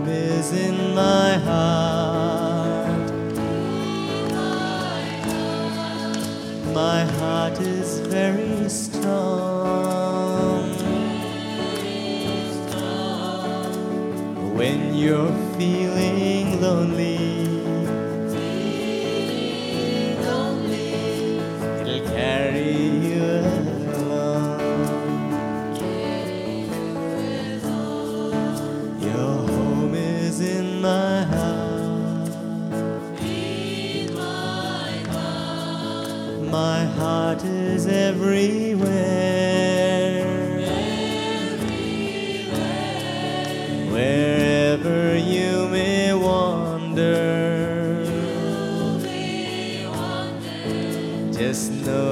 is in my heart. My heart is very strong. When you're feeling My heart is everywhere. everywhere. Wherever you may wander, just know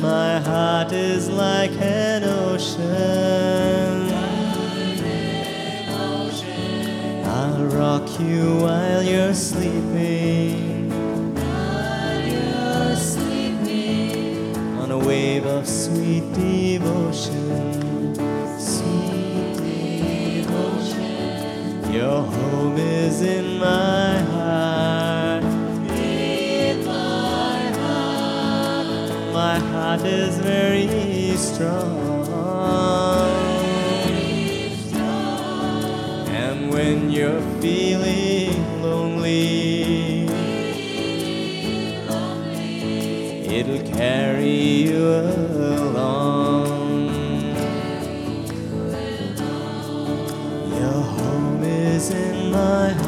My heart is like an ocean. I'll rock you while you're sleeping. On a wave of sweet devotion. Sweet devotion. Your home is in my heart is very strong. And when you're feeling lonely, it'll carry you along. Your home is in my heart.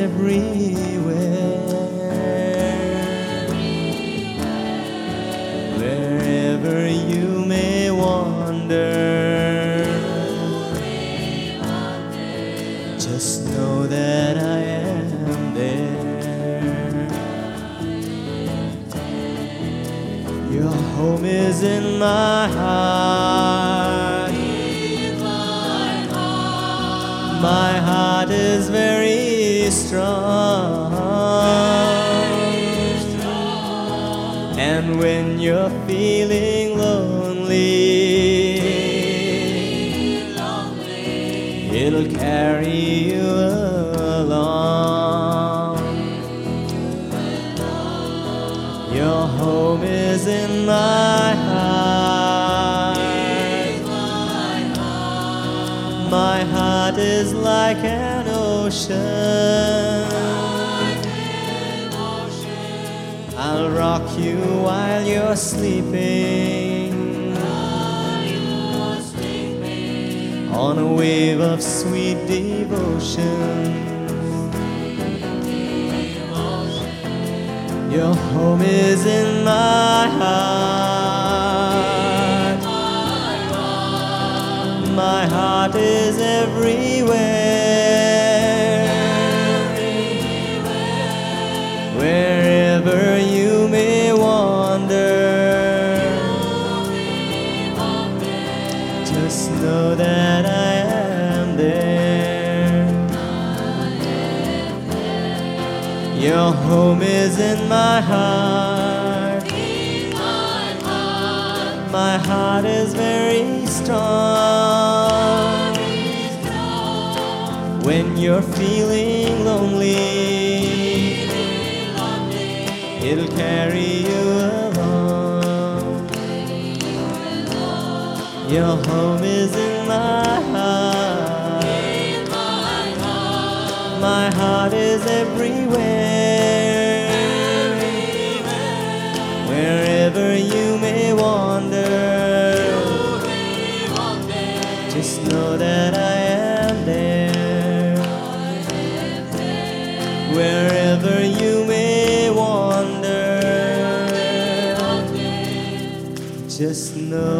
Everywhere. Wherever you may wander, just know that I am there. Your home is in my heart. When you're feeling lonely, it'll carry you along. Your home is in my heart. My heart is like an ocean. I'll rock you while you're sleeping. On a wave of sweet devotion. Your home is in my heart. My heart is everywhere. Know that I am there. Your home is in my heart. My heart is very strong. When you're feeling lonely, it'll carry Your home is in my heart. My heart is everywhere. Wherever you may wander, just know that I am there. Wherever you may wander, just know